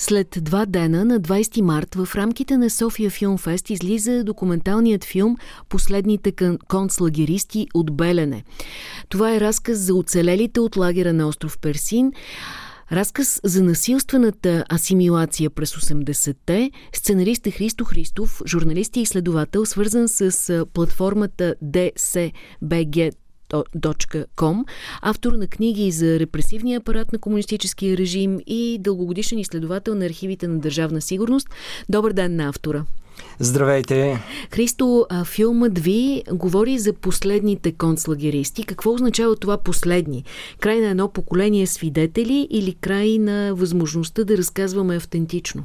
След два дена на 20 март в рамките на София Филмфест излиза документалният филм «Последните концлагеристи от Белене». Това е разказ за оцелелите от лагера на остров Персин, Разказ за насилствената асимилация през 80-те. Сценарист е Христо Христов, журналист и изследовател, свързан с платформата DCBG Com, автор на книги за репресивния апарат на комунистическия режим и дългогодишен изследовател на архивите на държавна сигурност. Добър ден на автора! Здравейте! Христо, филмът ви говори за последните концлагеристи. Какво означава това последни? Край на едно поколение свидетели или край на възможността да разказваме автентично?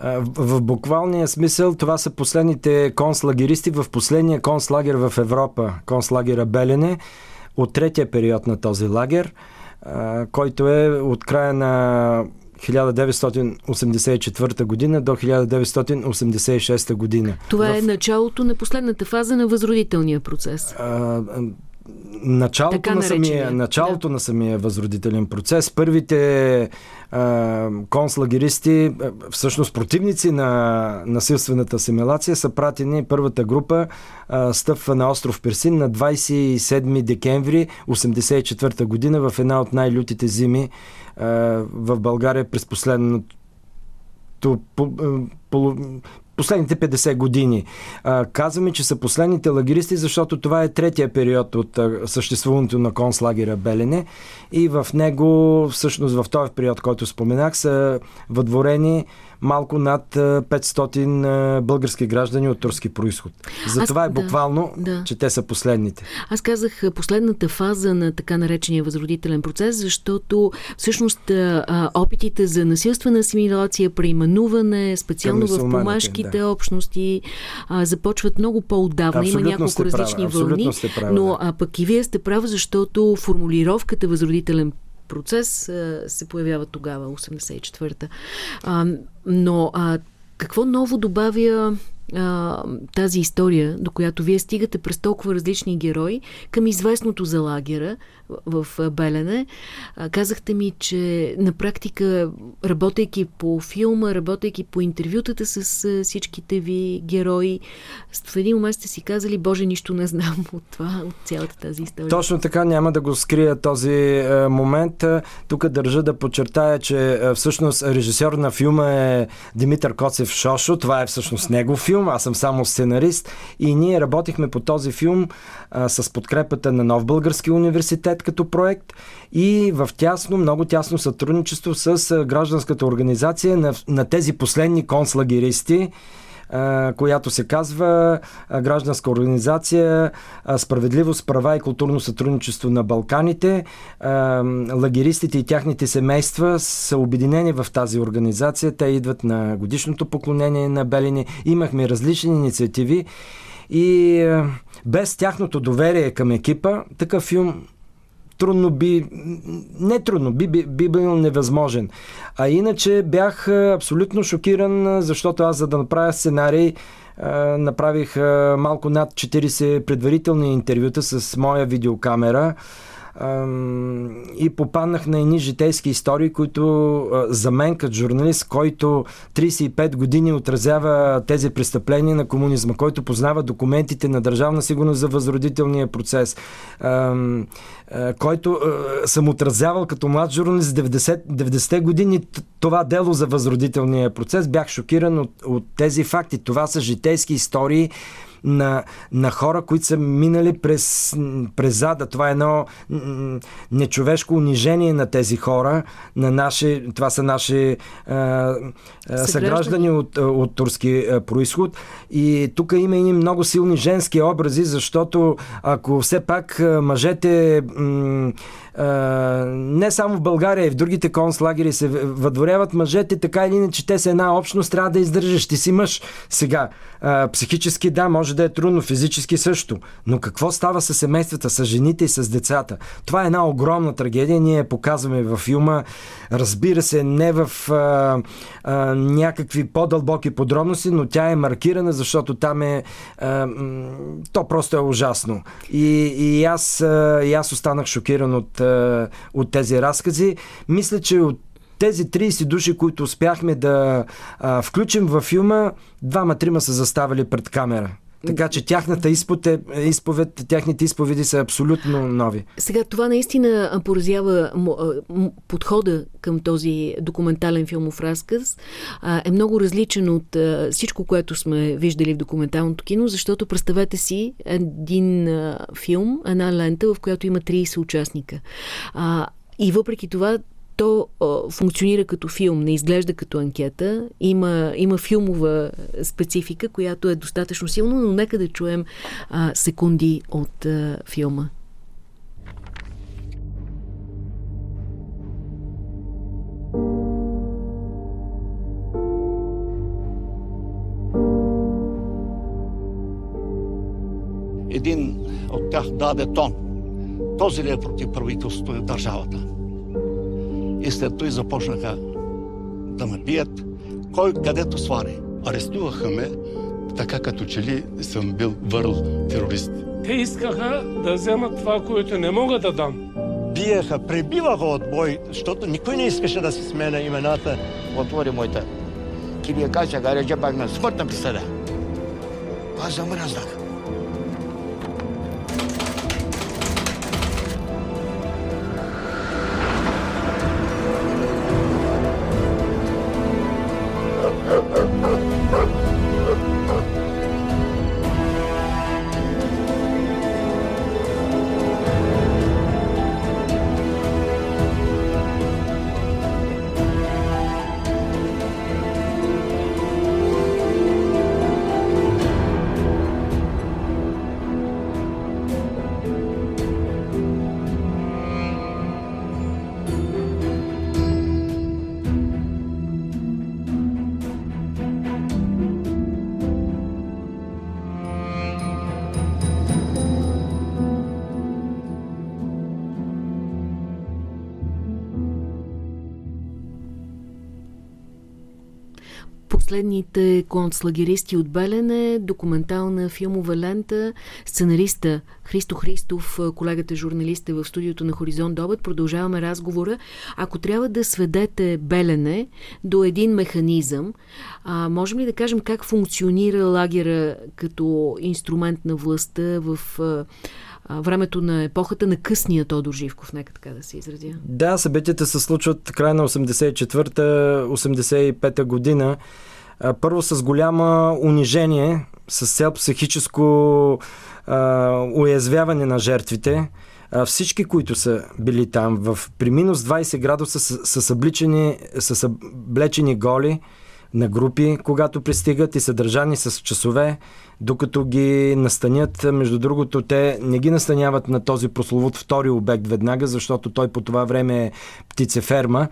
В буквалния смисъл това са последните концлагеристи в последния концлагер в Европа, концлагера Белене, от третия период на този лагер, който е от края на 1984 година до 1986 година. Това в... е началото на последната фаза на възродителния процес. А, началото, така на самия, началото да. на самия възродителен процес. Първите а, концлагеристи, всъщност противници на насилствената асимилация, са пратени първата група а, стъпва на остров Персин на 27 декември 1984 година в една от най-лютите зими а, в България през последното по, по, последните 50 години. Казваме, че са последните лагеристи, защото това е третия период от съществуването на концлагера Белене и в него, всъщност в този период, който споменах, са въдворени малко над 500 български граждани от турски происход. Затова е буквално, да, да. че те са последните. Аз казах последната фаза на така наречения възродителен процес, защото всъщност опитите за насилствена асимилация, преименуване, специално в помашките да. общности, започват много по-отдавна. Има няколко различни права, вълни. Но а пък и вие сте прав, защото формулировката възродителен процес се появява тогава, 84-та. Но какво ново добавя а, тази история, до която вие стигате през толкова различни герои, към известното за лагера в, Белене. А, казахте ми, че на практика, работейки по филма, работейки по интервютата с а, всичките ви герои, в един момент сте си казали, Боже, нищо не знам от това, от цялата тази история. Точно така, няма да го скрия този а, момент. Тук държа да подчертая, че а, всъщност режисьор на филма е Димитър Коцев Шошо. Това е всъщност негов филм филм, аз съм само сценарист и ние работихме по този филм а, с подкрепата на Нов Български университет като проект и в тясно, много тясно сътрудничество с гражданската организация на, на тези последни концлагеристи, която се казва Гражданска организация Справедливост, права и културно сътрудничество на Балканите. Лагеристите и тяхните семейства са обединени в тази организация. Те идват на годишното поклонение на Белини. Имахме различни инициативи и без тяхното доверие към екипа, такъв филм трудно би, не трудно, би, би, би бил невъзможен. А иначе бях абсолютно шокиран, защото аз за да направя сценарий, направих малко над 40 предварителни интервюта с моя видеокамера и попаднах на едни житейски истории, които за мен като журналист, който 35 години отразява тези престъпления на комунизма, който познава документите на Държавна сигурност за възродителния процес, който съм отразявал като млад журналист 90, 90-те години това дело за възродителния процес, бях шокиран от, от тези факти. Това са житейски истории, на, на хора, които са минали през, през зада. Това е едно нечовешко унижение на тези хора. На наши, това са наши а, съграждани от, от турски а, происход. И тук има и много силни женски образи, защото ако все пак мъжете м- не само в България, и в другите концлагери се въдворяват мъжете, така или иначе те са една общност, трябва да издържаш. Ти си мъж. Сега, психически да, може да е трудно, физически също. Но какво става с семействата, с жените и с децата? Това е една огромна трагедия. Ние показваме във филма, разбира се, не в а, а, някакви по-дълбоки подробности, но тя е маркирана, защото там е. А, то просто е ужасно. И, и, аз, а, и аз останах шокиран от от тези разкази. Мисля, че от тези 30 души, които успяхме да а, включим във филма, двама-трима са заставали пред камера. Така че тяхната изповед, изповед, тяхните изповеди са абсолютно нови. Сега това наистина поразява подхода към този документален филмов разказ. Е много различен от всичко, което сме виждали в документалното кино, защото представете си един филм, една лента, в която има 30 участника. И въпреки това то а, функционира като филм, не изглежда като анкета. Има, има филмова специфика, която е достатъчно силна, но нека да чуем а, секунди от а, филма. Един от тях даде тон. Този ли е против правителството на държавата? И след това започнаха да ме бият. Кой където свари. Арестуваха ме, така като че ли съм бил върл терорист. Те искаха да вземат това, което не мога да дам. Биеха, пребиваха от бой, защото никой не искаше да си сменя имената. Отвори моята килия каша, гарежа пак на смъртна присъда. Аз замръзнах. Последните концлагеристи от Белене, документална филмова лента, сценариста Христо Христов, колегата журналист е в студиото на Хоризонт Добът. Продължаваме разговора. Ако трябва да сведете Белене до един механизъм, а, можем ли да кажем как функционира лагера като инструмент на властта в а, времето на епохата на късния Тодор Живков, нека така да се изразя. Да, събитията се случват края на 84-та, 85-та година. Първо с голяма унижение, с цел психическо а, уязвяване на жертвите. Всички, които са били там, в, при минус 20 градуса са, са, събличени, са съблечени голи на групи, когато пристигат и са държани с часове, докато ги настанят. Между другото, те не ги настаняват на този прословут втори обект веднага, защото той по това време е птицеферма.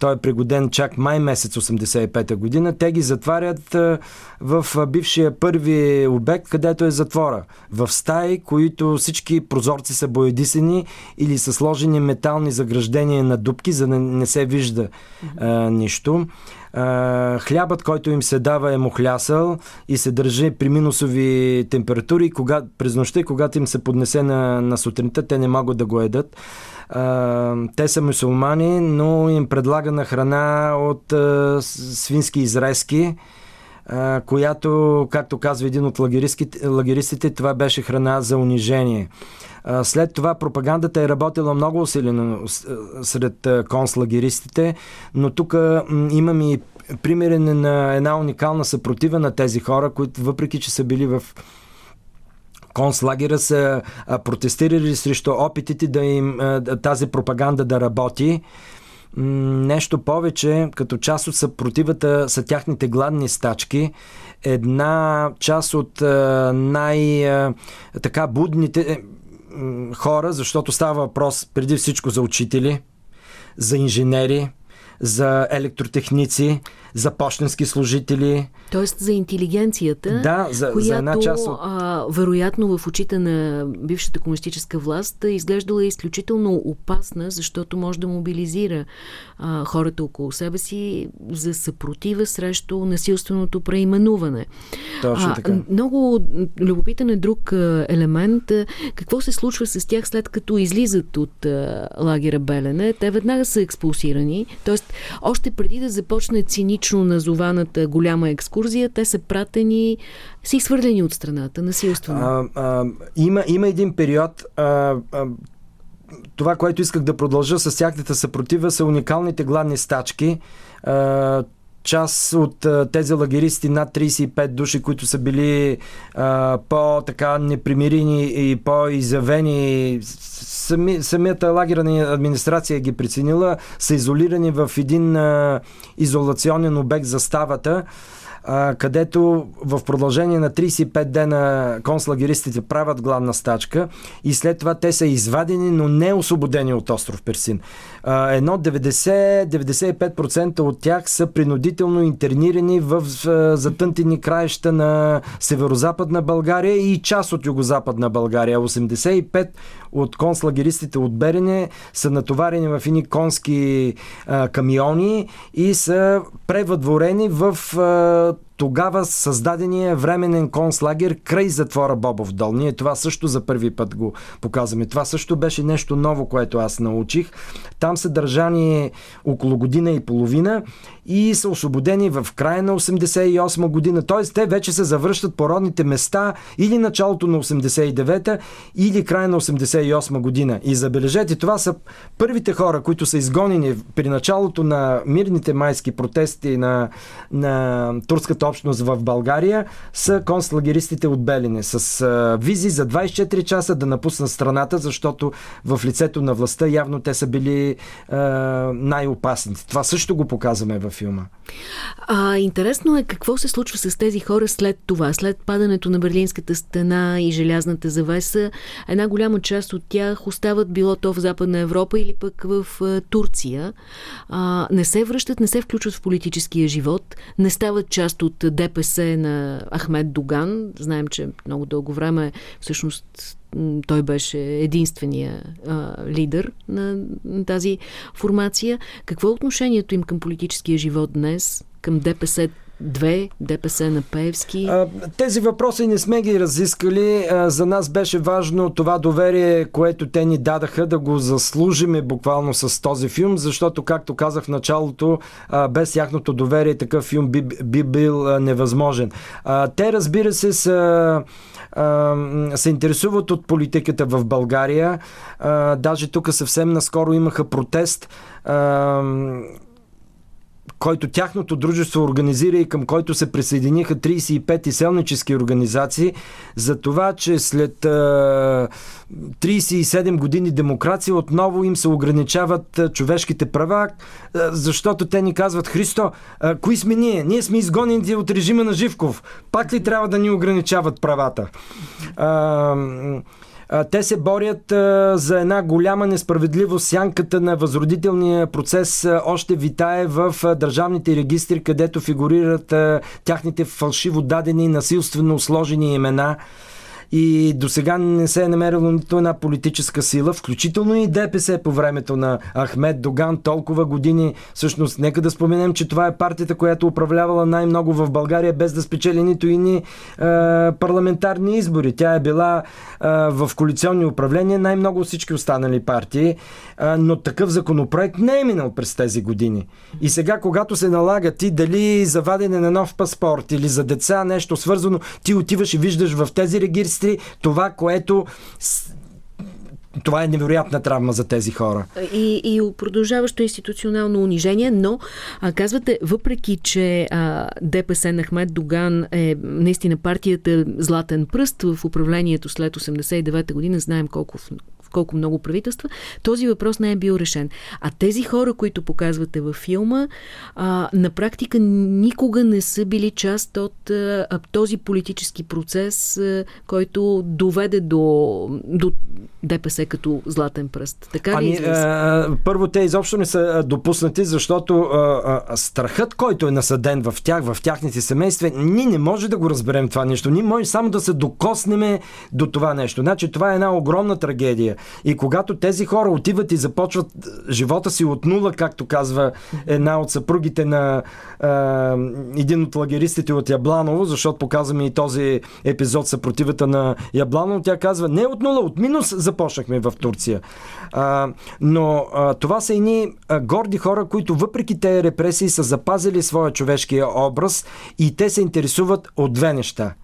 Той е пригоден чак май месец 85 година. Те ги затварят в бившия първи обект, където е затвора. В стаи, които всички прозорци са боядисани или са сложени метални заграждения на дубки, за да не се вижда а, нищо. Хлябът, който им се дава е мухлясъл и се държи при минусови температури. Кога, през нощта, когато им се поднесе на, на сутринта, те не могат да го едат. А, те са мусулмани, но им предлагана храна от а, свински изрезки, която, както казва един от лагеристите, това беше храна за унижение. След това пропагандата е работила много усилено сред концлагеристите, но тук имам и примери на една уникална съпротива на тези хора, които въпреки, че са били в концлагера са протестирали срещу опитите да им тази пропаганда да работи. Нещо повече, като част от съпротивата са тяхните гладни стачки. Една част от най-така будните хора, защото става въпрос преди всичко за учители, за инженери, за електротехници, за почтенски служители. Тоест за интелигенцията, да, за, която за една част от... а, вероятно в очите на бившата комунистическа власт изглеждала изключително опасна, защото може да мобилизира а, хората около себе си за съпротива срещу насилственото преименуване. Точно а, така. Много любопитен е друг елемент. Какво се случва с тях след като излизат от а, лагера Белене? Те веднага са експулсирани. Тоест още преди да започне цинично назованата голяма екскурзия, те са пратени, са изхвърлени от страната, насилствено. А, а, има, има един период, а, а, това, което исках да продължа с тяхната съпротива, са уникалните гладни стачки. А, част от а, тези лагеристи, над 35 души, които са били по-така непримирени и по-изявени, сами, самията лагерна администрация ги преценила, са изолирани в един а, изолационен обект за ставата където в продължение на 35 дена концлагеристите правят главна стачка и след това те са извадени, но не освободени от остров Персин. Едно 90-95% от тях са принудително интернирани в затънтени краища на северо-западна България и част от югозападна България. 85 от концлагеристите от Берене са натоварени в ини конски камиони и са превъдворени в тогава създадения временен концлагер край затвора Бобов дол. Ние това също за първи път го показваме. Това също беше нещо ново, което аз научих. Там са държани около година и половина и са освободени в края на 88 година. Т.е. те вече се завръщат по родните места или началото на 89-та, или края на 88 година. И забележете, това са първите хора, които са изгонени при началото на мирните майски протести на, на турската общност в България, са концлагеристите от Белине с визи за 24 часа да напуснат страната, защото в лицето на властта явно те са били най-опасните. Това също го показваме в филма. А, интересно е какво се случва с тези хора след това, след падането на Берлинската стена и желязната завеса. Една голяма част от тях остават било то в Западна Европа или пък в Турция. А, не се връщат, не се включват в политическия живот, не стават част от ДПС на Ахмед Доган. Знаем, че много дълго време всъщност той беше единствения а, лидер на, на тази формация. Какво е отношението им към политическия живот днес, към ДПС Две, ДПС на Пеевски? Тези въпроси не сме ги разискали. За нас беше важно това доверие, което те ни дадаха, да го заслужиме буквално с този филм, защото, както казах в началото, без тяхното доверие такъв филм би, би бил невъзможен. Те, разбира се, са се интересуват от политиката в България. Даже тук съвсем наскоро имаха протест който тяхното дружество организира и към който се присъединиха 35 изселнически организации, за това, че след а, 37 години демокрация отново им се ограничават а, човешките права, а, защото те ни казват, Христо, а, кои сме ние? Ние сме изгонени от режима на Живков. Пак ли трябва да ни ограничават правата? А, те се борят за една голяма несправедливост. Сянката на възродителния процес още витае в държавните регистри, където фигурират тяхните фалшиво дадени, насилствено сложени имена и до сега не се е намерило нито една политическа сила, включително и ДПС по времето на Ахмед Доган толкова години. Всъщност, нека да споменем, че това е партията, която управлявала най-много в България, без да спечели нито и ни е, парламентарни избори. Тя е била е, в коалиционни управления най-много всички останали партии, е, но такъв законопроект не е минал през тези години. И сега, когато се налага ти дали за вадене на нов паспорт или за деца нещо свързано, ти отиваш и виждаш в тези регистри регистри това, което това е невероятна травма за тези хора. И, и продължаващо институционално унижение, но а, казвате, въпреки, че а, ДПС на Хмед Доган е наистина партията Златен пръст в управлението след 89-та година, знаем колко колко много правителства, този въпрос не е бил решен. А тези хора, които показвате във филма, а, на практика никога не са били част от а, този политически процес, а, който доведе до, до ДПС като златен пръст. Така ли ами, а, първо, те изобщо не са допуснати, защото а, а, страхът, който е насъден в тях, в тяхните семейства, ние не може да го разберем това нещо. Ние може само да се докоснеме до това нещо. Значи това е една огромна трагедия. И когато тези хора отиват и започват живота си от нула, както казва една от съпругите на а, един от лагеристите от Ябланово, защото показваме и този епизод съпротивата на Ябланово, тя казва, не от нула, от минус започнахме в Турция. А, но а, това са едни горди хора, които въпреки тези репресии са запазили своя човешкия образ и те се интересуват от две неща.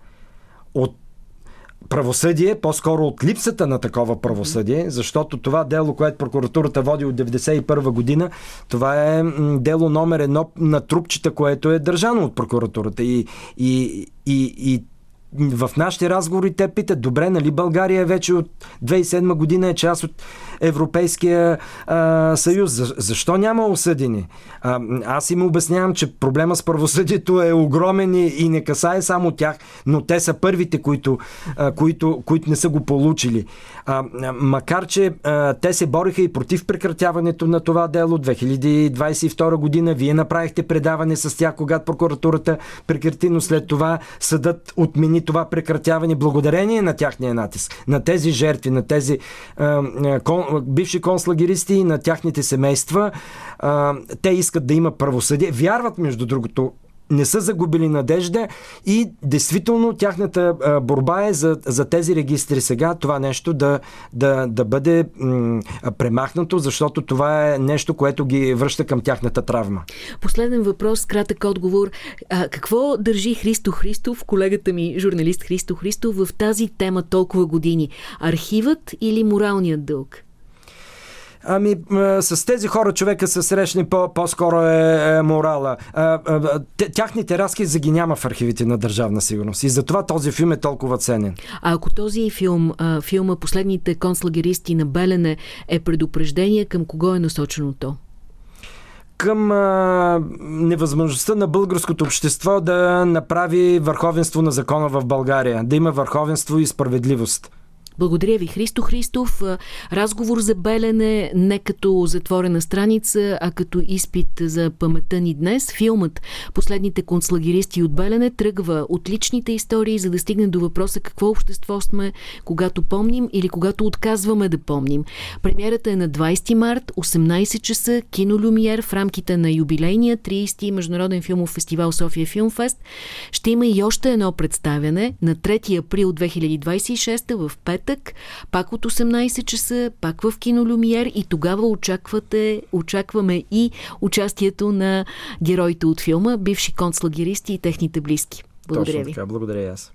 От правосъдие, по-скоро от липсата на такова правосъдие, защото това дело, което прокуратурата води от 1991 година, това е дело номер едно на трупчета, което е държано от прокуратурата. И, и, и, и в нашите разговори те питат, добре, нали България вече от 2007 година е част от Европейския а, съюз. За, защо няма осъдени? А, аз им обяснявам, че проблема с правосъдието е огромен и, и не касае само тях, но те са първите, които, а, които, които не са го получили. А, макар, че а, те се бориха и против прекратяването на това дело 2022 година, вие направихте предаване с тях, когато прокуратурата прекрати, но след това съдът отмени това прекратяване благодарение на тяхния натиск, на тези жертви, на тези а, кон, бивши концлагеристи и на тяхните семейства. А, те искат да има правосъдие. Вярват, между другото, не са загубили надежда и действително тяхната борба е за, за тези регистри сега това нещо да, да, да бъде премахнато, защото това е нещо, което ги връща към тяхната травма. Последен въпрос, кратък отговор. А, какво държи Христо Христов, колегата ми, журналист Христо Христов, в тази тема толкова години? Архивът или моралният дълг? Ами, с тези хора човека се срещне по- по-скоро е, е морала. Тяхните разкази ги няма в архивите на Държавна сигурност. И затова този филм е толкова ценен. А ако този филм, филма Последните концлагеристи на Белене е предупреждение, към кого е насочено то? към а, невъзможността на българското общество да направи върховенство на закона в България, да има върховенство и справедливост. Благодаря ви, Христо Христов. Разговор за Белене не като затворена страница, а като изпит за паметта ни днес. Филмът Последните концлагеристи от Белене тръгва от личните истории, за да стигне до въпроса какво общество сме, когато помним или когато отказваме да помним. Премьерата е на 20 март, 18 часа, кино Люмиер в рамките на юбилейния 30 Международен филмов фестивал София Филмфест. Ще има и още едно представяне на 3 април 2026 в пет петък, пак от 18 часа, пак в кино Люмиер и тогава очаквате, очакваме и участието на героите от филма, бивши концлагеристи и техните близки. Благодаря Точно ви. Така, благодаря аз.